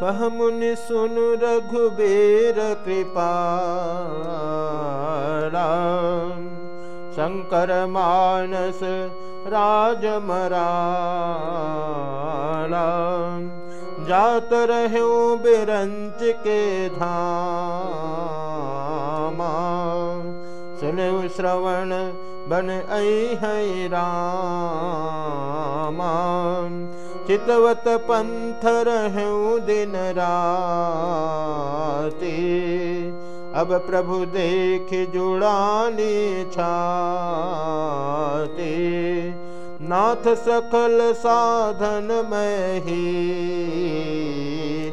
कह मुनि सुन रघुबीर कृपा शंकर मानस राजमरा जात रहे बिरंच के धामा। सुन श्रवण बन आई रामा चितवत पंथ रहूँ दिन राती। अब प्रभु देख जुड़ानी छाती। नाथ सकल साधन में ही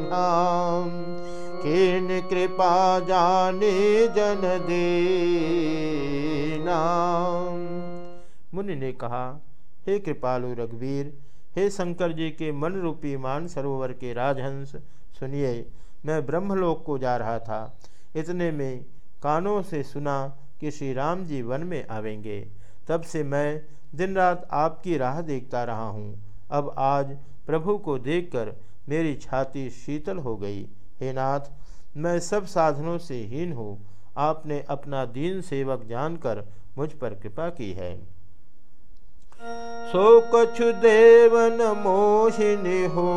नाम किन कृपा जाने जन दे। नाम। मुनि ने कहा, हे कृपालु रघुवीर, हे शंकर जी के मन रूपी मान सरोवर के राजहंस, सुनिए, मैं ब्रह्मलोक को जा रहा था। इतने में कानों से सुना कि श्री राम जी वन में आवेंगे। तब से मैं दिन रात आपकी राह देखता रहा हूँ। अब आज प्रभु को देखकर मेरी छाती शीतल हो गई। हे नाथ, मैं सब साधनों से हीन हूँ। आपने अपना दीन सेवक जानकर मुझ पर कृपा की है। सो कछु देवन मोहिनी हो,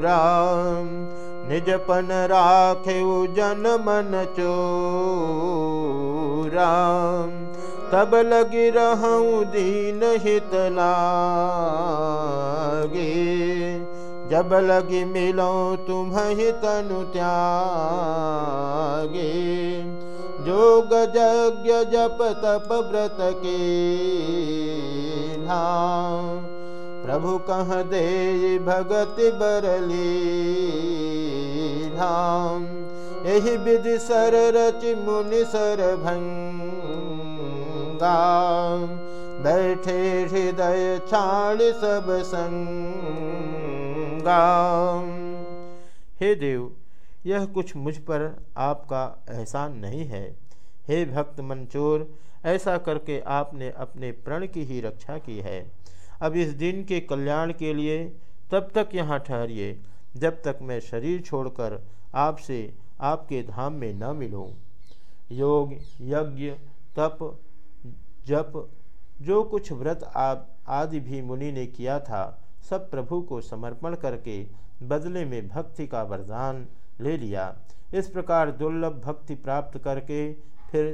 राम निजपन राखे जन मन चो राम तब लगी रहूँ दीन हित लागे। जब लगी मिलो तुम्हें तनु त्यागे जोग यज्ञ जप तप व्रत के नाम प्रभु कह दे भगत बरली धाम यही विधि सर रच मुनि सर भंगा। बैठे हृदय छाण सब संगा। हे देव, यह कुछ मुझ पर आपका एहसान नहीं है। हे भक्त मंचोर, ऐसा करके आपने अपने प्रण की ही रक्षा की है। अब इस दिन के कल्याण के लिए तब तक यहाँ ठहरिए, जब तक मैं शरीर छोड़कर आपसे आपके धाम में न मिलूँ। योग, यज्ञ, तप, जप, जो कुछ व्रत आप, आदि भी मुनि ने किया था, सब प्रभु को समर्पण करके बदले में भक्ति का वरदान ले लिया। इस प्रकार दुर्लभ भक्ति प्राप्त करके फिर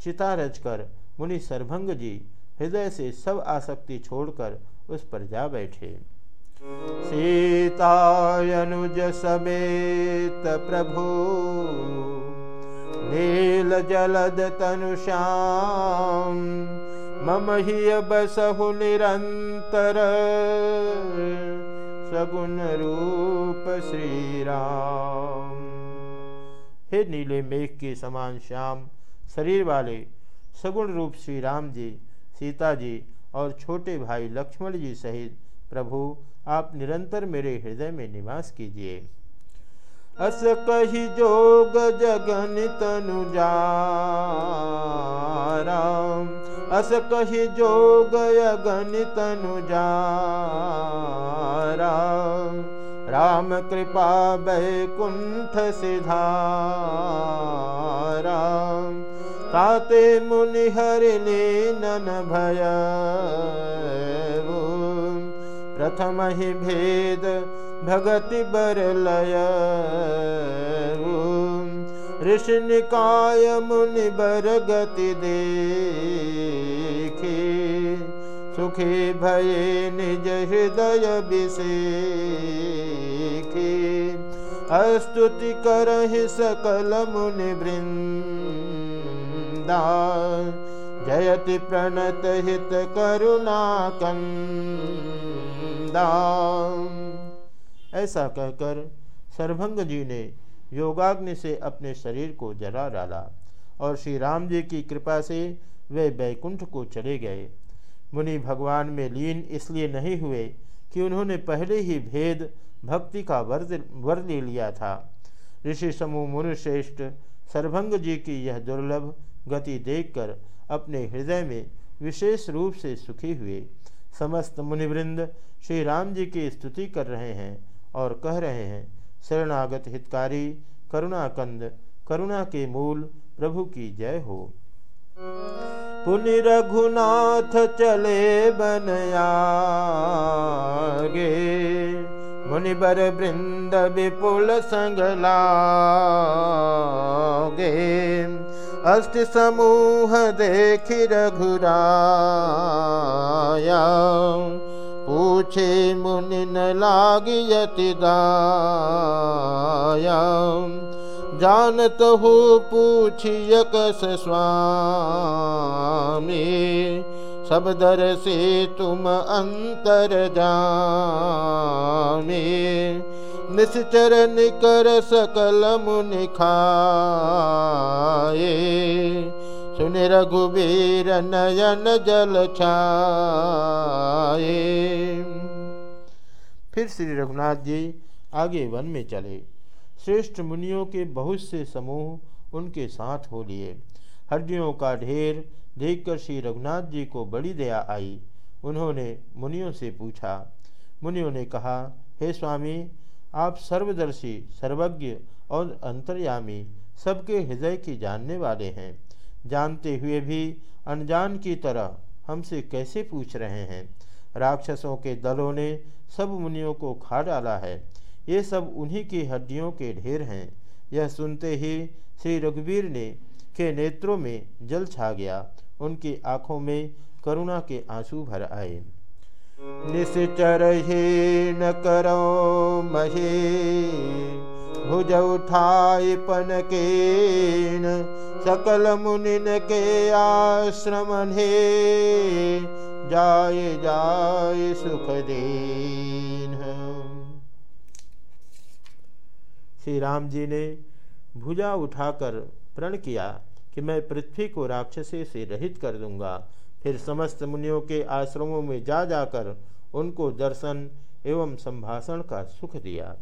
चिता रचकर मुनि सरभंग जी हृदय से सब आसक्ति छोड़कर उस पर जा बैठे। सीतायनुज समेत प्रभु, नील जलद तनु श्याम, मम ही बसहु निरंतर। सगुण रूप श्री राम हे नीले मेघ के समान श्याम शरीर वाले सगुण रूप श्री राम जी, सीता जी और छोटे भाई लक्ष्मण जी सहित प्रभु, आप निरंतर मेरे हृदय में निवास कीजिए। अस कही जोग जगन तनु राम। अस कही जोग यगन तनु राम। राम कृपा बैकुंठ राम ताते मुनि हरिले नन भय प्रथम ही भेद भगति बर लय ऋषि निकाय मुनि बर गति देखी। सुखी भये निज हृदय विषेखी अस्तुति करहि सकल मुनि वृंदा जयति प्रणत हित करुणा कंदा। ऐसा कहकर सरभंग जी ने योगाग्नि से अपने शरीर को जला डाला और श्री राम जी की कृपा से वे बैकुंठ को चले गए। मुनि भगवान में लीन इसलिए नहीं हुए कि उन्होंने पहले ही भेद भक्ति का वर वर ले लिया था। ऋषि समूह मुनिश्रेष्ठ सरभंग जी की यह दुर्लभ गति देखकर अपने हृदय में विशेष रूप से सुखी हुए समस्त मुनिवृंद श्री राम जी की स्तुति कर रहे हैं और कह रहे हैं, शरणागत हितकारी, करुणाकंद, करुणा के मूल प्रभु की जय हो। पुनि रघुनाथ चले बनयागे मुनिबर वृंद विपुल संगला गे अष्ट समूह देखि रघुराया। पूछे मुनि न लागियति दाया। जानत हो पूछिय कस स्वामी, सब दर से तुम अंतर जामी। निश्चर निकर सकल मुनि खाए। सुन रघुबीर नयन जल छाए। फिर श्री रघुनाथ जी आगे वन में चले। श्रेष्ठ मुनियों के बहुत से समूह उनके साथ हो लिए। हड्डियों का ढेर देखकर श्री रघुनाथ जी को बड़ी दया आई। उन्होंने मुनियों से पूछा। मुनियों ने कहा, हे स्वामी आप सर्वदर्शी, सर्वज्ञ और अंतर्यामी सबके हृदय की जानने वाले हैं। जानते हुए भी, अनजान की तरह हमसे कैसे पूछ रहे हैं? राक्षसों के दलों ने सब मुनियों को खा डाला है। ये सब उन्हीं की हड्डियों के ढेर हैं। यह सुनते ही श्री रघुवीर ने के नेत्रों में जल छा गया। उनकी आँखों में करुणा के आँसू भर आए। निश्चर ही न करो मही भुज उठाई पन के सकल मुनिन के आश्रम हे जाय जाय सुख दीन। श्री राम जी ने भुजा उठाकर प्रण किया कि मैं पृथ्वी को राक्षसे से रहित कर दूँगा। फिर समस्त मुनियों के आश्रमों में जा जाकर उनको दर्शन एवं संभाषण का सुख दिया।